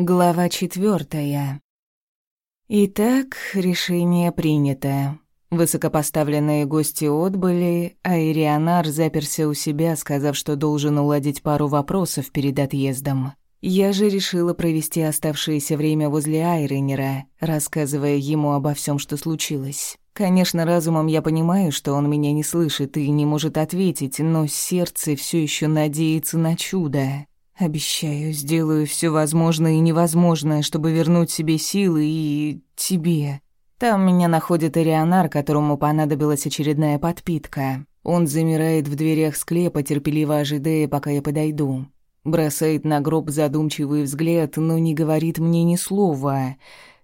Глава четвертая. Итак, решение принято. Высокопоставленные гости отбыли, а Ирианар заперся у себя, сказав, что должен уладить пару вопросов перед отъездом. Я же решила провести оставшееся время возле Айренера, рассказывая ему обо всем, что случилось. Конечно, разумом я понимаю, что он меня не слышит и не может ответить, но сердце все еще надеется на чудо. Обещаю, сделаю все возможное и невозможное, чтобы вернуть себе силы и... тебе. Там меня находит Ирианар, которому понадобилась очередная подпитка. Он замирает в дверях склепа, терпеливо ожидая, пока я подойду. Бросает на гроб задумчивый взгляд, но не говорит мне ни слова.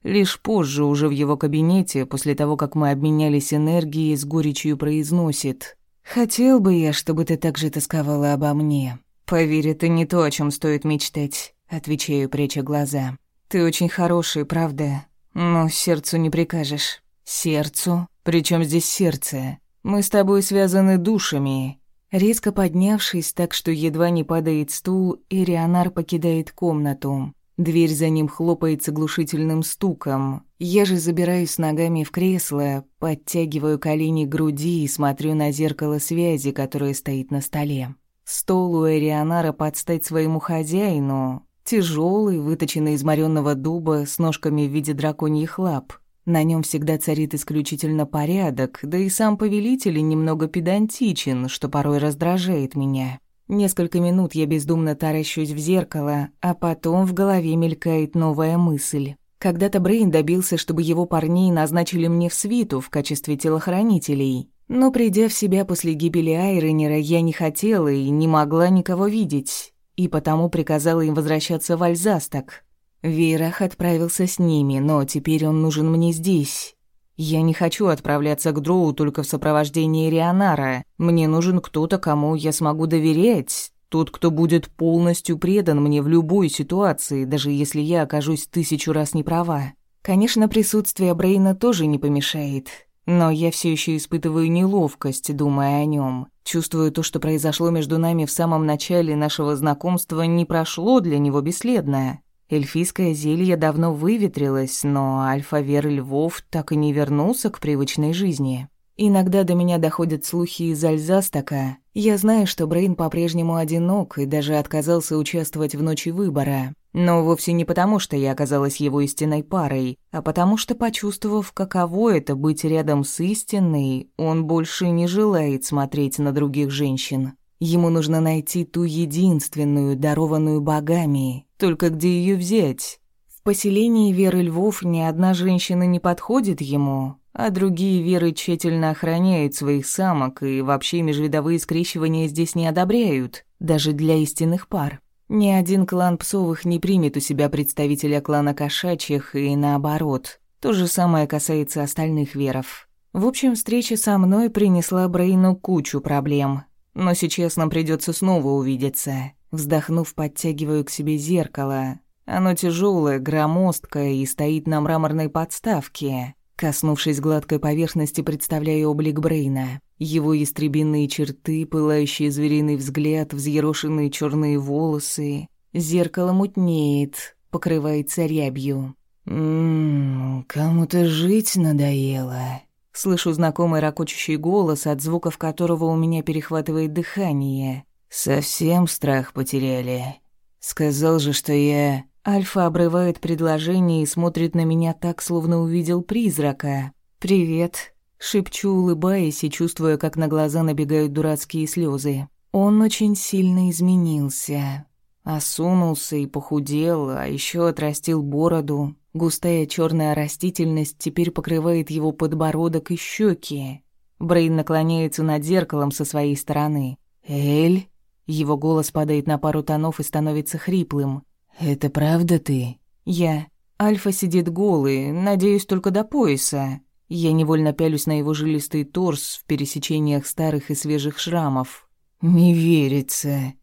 Лишь позже, уже в его кабинете, после того, как мы обменялись энергией, с горечью произносит. «Хотел бы я, чтобы ты так же тосковала обо мне. «Поверь, это не то, о чем стоит мечтать», — отвечаю, пряча глаза. «Ты очень хороший, правда? Но сердцу не прикажешь». «Сердцу? Причем здесь сердце? Мы с тобой связаны душами». Резко поднявшись так, что едва не падает стул, Ирианар покидает комнату. Дверь за ним хлопает с стуком. Я же забираюсь ногами в кресло, подтягиваю колени к груди и смотрю на зеркало связи, которое стоит на столе. Стол у Эрианара подстать своему хозяину, тяжелый, выточенный из моренного дуба с ножками в виде драконьих лап. На нем всегда царит исключительно порядок, да и сам повелитель немного педантичен, что порой раздражает меня. Несколько минут я бездумно таращусь в зеркало, а потом в голове мелькает новая мысль. Когда-то Брейн добился, чтобы его парней назначили мне в свиту в качестве телохранителей. Но придя в себя после гибели Айренера, я не хотела и не могла никого видеть, и потому приказала им возвращаться в Альзасток. Вейрах отправился с ними, но теперь он нужен мне здесь. Я не хочу отправляться к Дроу только в сопровождении Рионара. Мне нужен кто-то, кому я смогу доверять, тот, кто будет полностью предан мне в любой ситуации, даже если я окажусь тысячу раз не права. Конечно, присутствие Брейна тоже не помешает. Но я все еще испытываю неловкость, думая о нем. Чувствую то, что произошло между нами в самом начале нашего знакомства, не прошло для него бесследно. Эльфийское зелье давно выветрилось, но альфа-вер львов так и не вернулся к привычной жизни. Иногда до меня доходят слухи из Альзастака. Я знаю, что Брейн по-прежнему одинок и даже отказался участвовать в ночи выбора. Но вовсе не потому, что я оказалась его истинной парой, а потому что, почувствовав, каково это быть рядом с истинной, он больше не желает смотреть на других женщин. Ему нужно найти ту единственную, дарованную богами. Только где ее взять? В поселении Веры Львов ни одна женщина не подходит ему, а другие веры тщательно охраняют своих самок и вообще межвидовые скрещивания здесь не одобряют, даже для истинных пар. Ни один клан псовых не примет у себя представителя клана кошачьих и наоборот. То же самое касается остальных веров. В общем, встреча со мной принесла Брейну кучу проблем. Но сейчас нам придется снова увидеться. Вздохнув, подтягиваю к себе зеркало. Оно тяжелое, громоздкое и стоит на мраморной подставке. Коснувшись гладкой поверхности, представляю облик Брейна. Его истребинные черты, пылающий звериный взгляд, взъерошенные черные волосы. Зеркало мутнеет, покрывается рябью. «Ммм, кому-то жить надоело». Слышу знакомый ракочущий голос, от звуков которого у меня перехватывает дыхание. «Совсем страх потеряли. Сказал же, что я...» Альфа обрывает предложение и смотрит на меня так, словно увидел призрака. «Привет», — шепчу, улыбаясь и чувствуя, как на глаза набегают дурацкие слезы. Он очень сильно изменился. Осунулся и похудел, а еще отрастил бороду. Густая черная растительность теперь покрывает его подбородок и щеки. Брейн наклоняется над зеркалом со своей стороны. «Эль?» Его голос падает на пару тонов и становится хриплым. «Это правда ты?» «Я. Альфа сидит голый, надеюсь, только до пояса. Я невольно пялюсь на его жилистый торс в пересечениях старых и свежих шрамов. Не верится».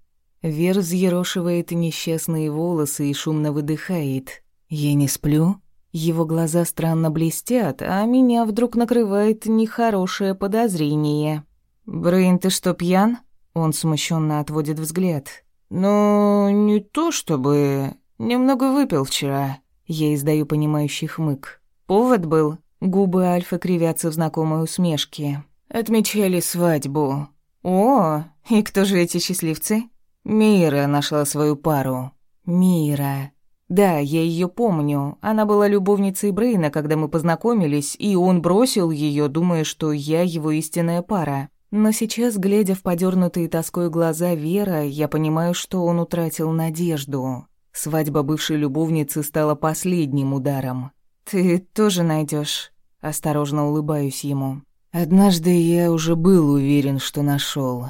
Вер взъерошивает несчастные волосы и шумно выдыхает. «Я не сплю?» Его глаза странно блестят, а меня вдруг накрывает нехорошее подозрение. «Брейн, ты что, пьян?» Он смущенно отводит взгляд. «Ну, не то чтобы...» «Немного выпил вчера». Я издаю понимающий хмык. «Повод был?» Губы Альфа кривятся в знакомой усмешке. «Отмечали свадьбу». «О, и кто же эти счастливцы?» «Мира нашла свою пару». «Мира». Да, я ее помню. Она была любовницей Брейна, когда мы познакомились, и он бросил ее, думая, что я его истинная пара. Но сейчас, глядя в подернутые тоской глаза Вера, я понимаю, что он утратил надежду. Свадьба бывшей любовницы стала последним ударом. «Ты тоже найдешь. Осторожно улыбаюсь ему. «Однажды я уже был уверен, что нашел,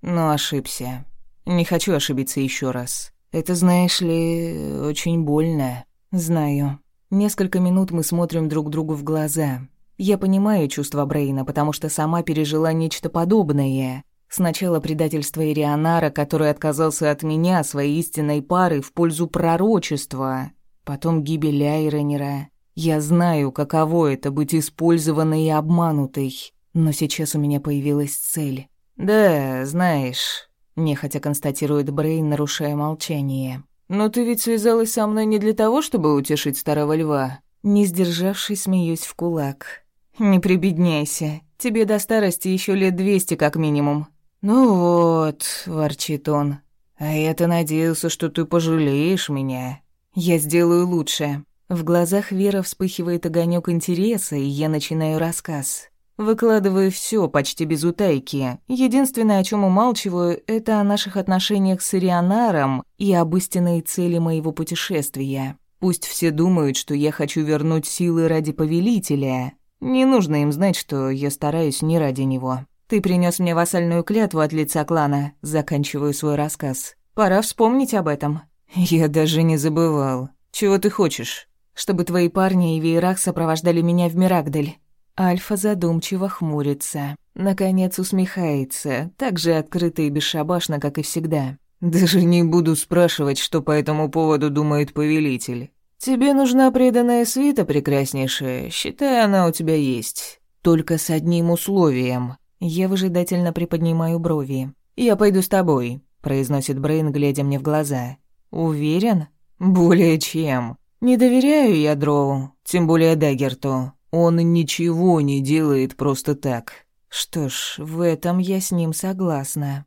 но ошибся. Не хочу ошибиться еще раз. Это, знаешь ли, очень больно. Знаю. Несколько минут мы смотрим друг другу в глаза. Я понимаю чувства Брейна, потому что сама пережила нечто подобное. Сначала предательство Ирианара, который отказался от меня, своей истинной пары, в пользу пророчества. Потом гибель Айронера. Я знаю, каково это быть использованной и обманутой. Но сейчас у меня появилась цель. «Да, знаешь, нехотя констатирует Брейн, нарушая молчание. «Но ты ведь связалась со мной не для того, чтобы утешить старого льва?» Не сдержавшись, смеюсь в кулак. «Не прибедняйся. Тебе до старости еще лет двести как минимум». «Ну вот», — ворчит он. «А я-то надеялся, что ты пожалеешь меня. Я сделаю лучше». В глазах Вера вспыхивает огонек интереса, и я начинаю рассказ. Выкладываю все почти без утайки. Единственное, о чем умалчиваю, это о наших отношениях с Ирианаром и об истинной цели моего путешествия. Пусть все думают, что я хочу вернуть силы ради повелителя. Не нужно им знать, что я стараюсь не ради него. Ты принес мне вассальную клятву от лица клана. Заканчиваю свой рассказ. Пора вспомнить об этом. Я даже не забывал. Чего ты хочешь? Чтобы твои парни и Вейрах сопровождали меня в Мирагдаль. Альфа задумчиво хмурится. Наконец усмехается, так же открыто и бесшабашно, как и всегда. «Даже не буду спрашивать, что по этому поводу думает повелитель. Тебе нужна преданная свита, прекраснейшая, считай, она у тебя есть. Только с одним условием». Я выжидательно приподнимаю брови. «Я пойду с тобой», — произносит Брейн, глядя мне в глаза. «Уверен?» «Более чем. Не доверяю я Дроу, тем более Даггерту. Он ничего не делает просто так. Что ж, в этом я с ним согласна.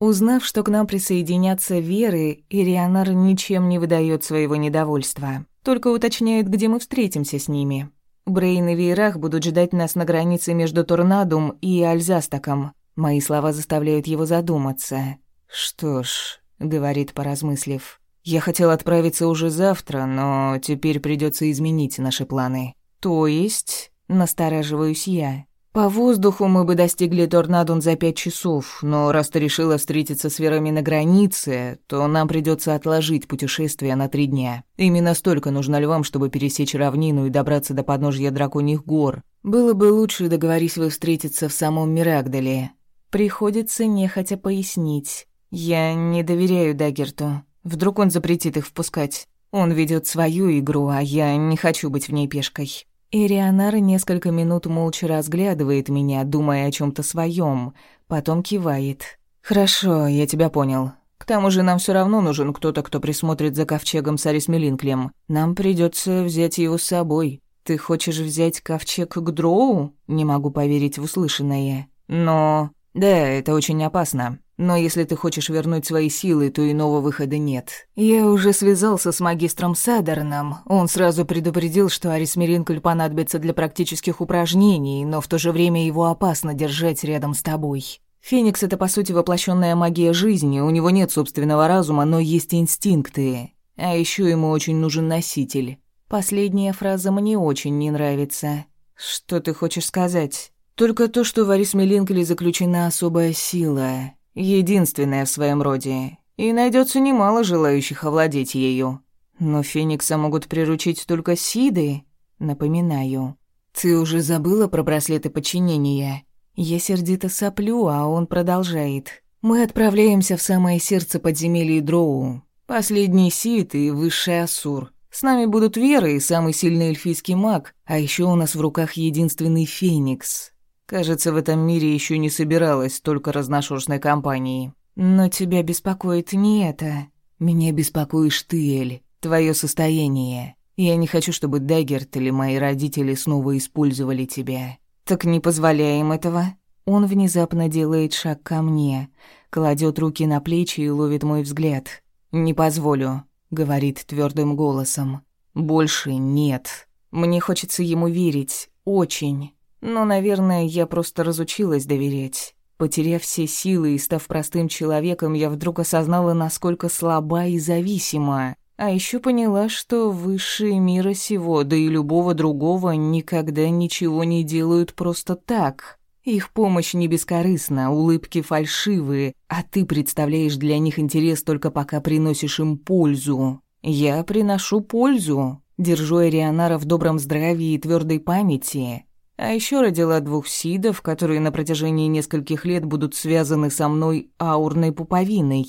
Узнав, что к нам присоединятся Веры, Ирианар ничем не выдает своего недовольства, только уточняет, где мы встретимся с ними. Брейн и Вейрах будут ждать нас на границе между Торнадум и Альзастаком. Мои слова заставляют его задуматься. «Что ж», — говорит, поразмыслив, я хотел отправиться уже завтра, но теперь придется изменить наши планы. То есть, настораживаюсь я. По воздуху мы бы достигли Торнадун за пять часов, но раз ты решила встретиться с Верами на границе, то нам придется отложить путешествие на три дня. Именно столько нужно львам, чтобы пересечь равнину и добраться до подножья драконьих гор. Было бы лучше, договорись вы встретиться в самом Мирагдале. Приходится нехотя пояснить. Я не доверяю Даггерту. Вдруг он запретит их впускать. Он ведет свою игру, а я не хочу быть в ней пешкой. Ирианар несколько минут молча разглядывает меня, думая о чем то своем, потом кивает. «Хорошо, я тебя понял. К тому же нам все равно нужен кто-то, кто присмотрит за ковчегом с Арисмелинклем. Нам придется взять его с собой. Ты хочешь взять ковчег к Дроу? Не могу поверить в услышанное. Но... Да, это очень опасно. Но если ты хочешь вернуть свои силы, то иного выхода нет. Я уже связался с магистром Садерном. Он сразу предупредил, что Арисмеринкуль понадобится для практических упражнений, но в то же время его опасно держать рядом с тобой. Феникс — это, по сути, воплощенная магия жизни. У него нет собственного разума, но есть инстинкты. А еще ему очень нужен носитель. Последняя фраза мне очень не нравится. Что ты хочешь сказать? Только то, что в Арисмелинкеле заключена особая сила. Единственная в своем роде, и найдется немало желающих овладеть ею. Но Феникса могут приручить только Сиды, напоминаю. Ты уже забыла про браслеты подчинения? Я сердито соплю, а он продолжает. Мы отправляемся в самое сердце подземелья Дроу. Последний Сид и высший Асур. С нами будут Вера и самый сильный эльфийский маг, а еще у нас в руках единственный Феникс. Кажется, в этом мире еще не собиралась только разношерстной компании. Но тебя беспокоит не это. Меня беспокоишь ты, Эль, твое состояние. Я не хочу, чтобы Даггерт или мои родители снова использовали тебя. Так не позволяем этого. Он внезапно делает шаг ко мне, кладет руки на плечи и ловит мой взгляд. «Не позволю», — говорит твердым голосом. «Больше нет». Мне хочется ему верить, очень. Но, наверное, я просто разучилась доверять. Потеряв все силы и став простым человеком, я вдруг осознала, насколько слаба и зависима. А еще поняла, что высшие мира сего, да и любого другого, никогда ничего не делают просто так. Их помощь не бескорыстна, улыбки фальшивые, а ты представляешь для них интерес только пока приносишь им пользу. Я приношу пользу, держу Эрианара в добром здравии и твердой памяти. А еще родила двух сидов, которые на протяжении нескольких лет будут связаны со мной аурной пуповиной.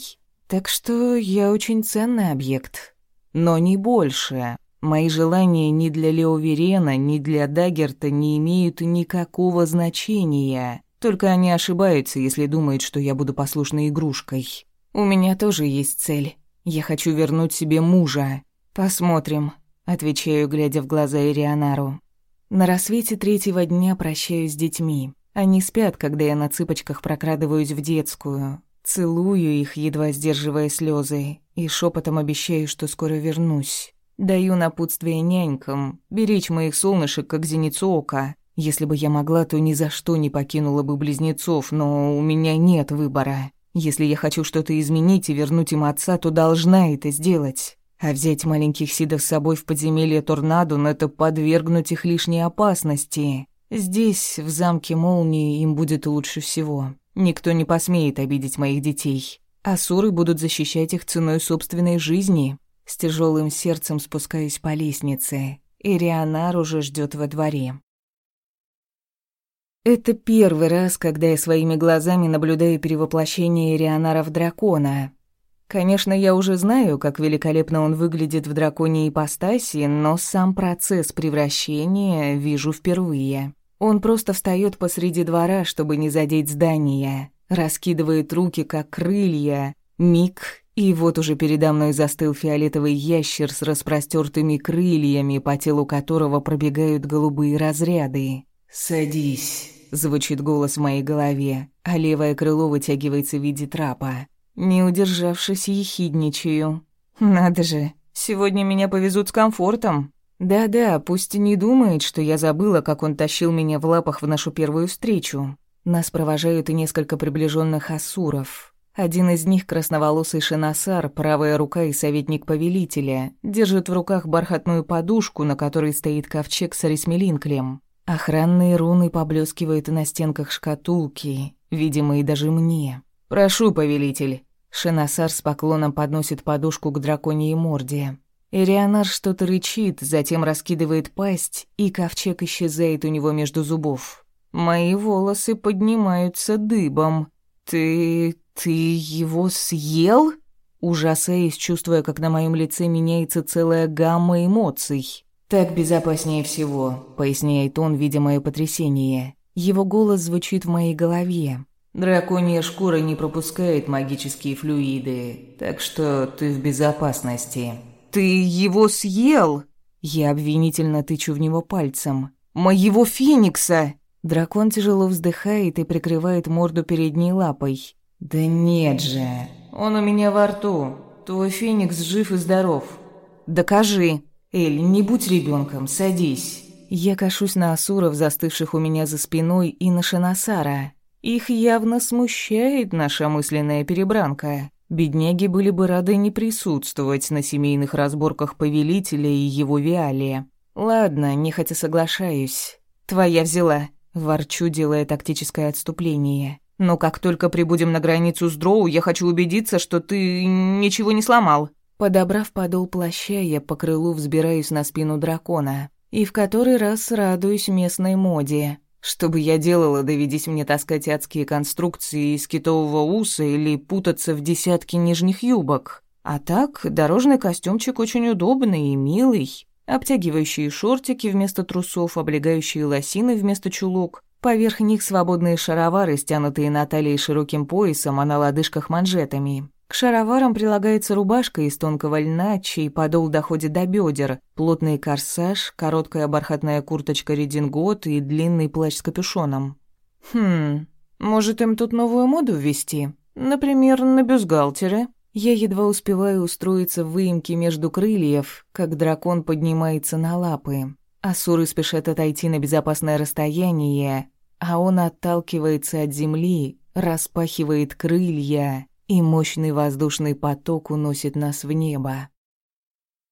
Так что я очень ценный объект. Но не больше. Мои желания ни для Лео Верена, ни для Даггерта не имеют никакого значения. Только они ошибаются, если думают, что я буду послушной игрушкой. У меня тоже есть цель. Я хочу вернуть себе мужа. Посмотрим, отвечаю, глядя в глаза Ирионару. На рассвете третьего дня прощаюсь с детьми. Они спят, когда я на цыпочках прокрадываюсь в детскую. Целую их, едва сдерживая слезы, и шепотом обещаю, что скоро вернусь. Даю напутствие нянькам, беречь моих солнышек, как зеницу ока. Если бы я могла, то ни за что не покинула бы близнецов, но у меня нет выбора. Если я хочу что-то изменить и вернуть им отца, то должна это сделать. А взять маленьких Сидов с собой в подземелье Торнадо, ну это подвергнуть их лишней опасности. Здесь, в замке Молнии, им будет лучше всего. Никто не посмеет обидеть моих детей. Асуры будут защищать их ценой собственной жизни. С тяжелым сердцем спускаюсь по лестнице. Ирианар уже ждет во дворе. Это первый раз, когда я своими глазами наблюдаю перевоплощение Ирианара в дракона. Конечно, я уже знаю, как великолепно он выглядит в драконьей ипостаси, но сам процесс превращения вижу впервые. Он просто встает посреди двора, чтобы не задеть здание, раскидывает руки, как крылья, миг, и вот уже передо мной застыл фиолетовый ящер с распростертыми крыльями, по телу которого пробегают голубые разряды. «Садись», — звучит голос в моей голове, а левое крыло вытягивается в виде трапа. Не удержавшись, ехидничаю. «Надо же, сегодня меня повезут с комфортом». Да-да, пусть и не думает, что я забыла, как он тащил меня в лапах в нашу первую встречу. Нас провожают и несколько приближенных асуров. Один из них, красноволосый шиносар, правая рука и советник повелителя, держит в руках бархатную подушку, на которой стоит ковчег с арисмелинклем. Охранные руны поблескивают на стенках шкатулки, видимые даже мне. «Прошу, повелитель». Шиносар с поклоном подносит подушку к драконьей морде. Ирианар что-то рычит, затем раскидывает пасть, и ковчег исчезает у него между зубов. Мои волосы поднимаются дыбом. «Ты... «Ты его съел?» Ужасаясь, чувствуя, как на моем лице меняется целая гамма эмоций. «Так безопаснее всего», — поясняет он, видя мое потрясение. Его голос звучит в моей голове. «Драконья шкура не пропускает магические флюиды, так что ты в безопасности». «Ты его съел?» Я обвинительно тычу в него пальцем. «Моего феникса!» Дракон тяжело вздыхает и прикрывает морду передней лапой. «Да нет же, он у меня во рту. Твой феникс жив и здоров». «Докажи». «Эль, не будь ребенком, садись». Я кашусь на асуров, застывших у меня за спиной, и на Шинасара. Их явно смущает наша мысленная перебранка. Бедняги были бы рады не присутствовать на семейных разборках повелителя и его Виалия. Ладно, нехотя соглашаюсь. Твоя взяла. Ворчу, делая тактическое отступление. Но как только прибудем на границу с Дроу, я хочу убедиться, что ты ничего не сломал». Подобрав подол плаща, я по крылу взбираюсь на спину дракона. И в который раз радуюсь местной моде. Что бы я делала, доведись мне таскать адские конструкции из китового уса или путаться в десятке нижних юбок. А так, дорожный костюмчик очень удобный и милый. Обтягивающие шортики вместо трусов, облегающие лосины вместо чулок. Поверх них свободные шаровары, стянутые на талии широким поясом, а на лодыжках манжетами. К шароварам прилагается рубашка из тонкого льна, чей подол доходит до бедер, плотный корсаж, короткая бархатная курточка редингот и длинный плащ с капюшоном. Хм, может им тут новую моду ввести? Например, на бюстгальтеры? Я едва успеваю устроиться в выемке между крыльев, как дракон поднимается на лапы. Асуры спешат отойти на безопасное расстояние, а он отталкивается от земли, распахивает крылья, и мощный воздушный поток уносит нас в небо.